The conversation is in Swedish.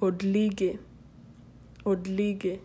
Odlige. Odlige.